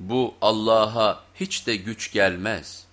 Bu Allah'a hiç de güç gelmez.''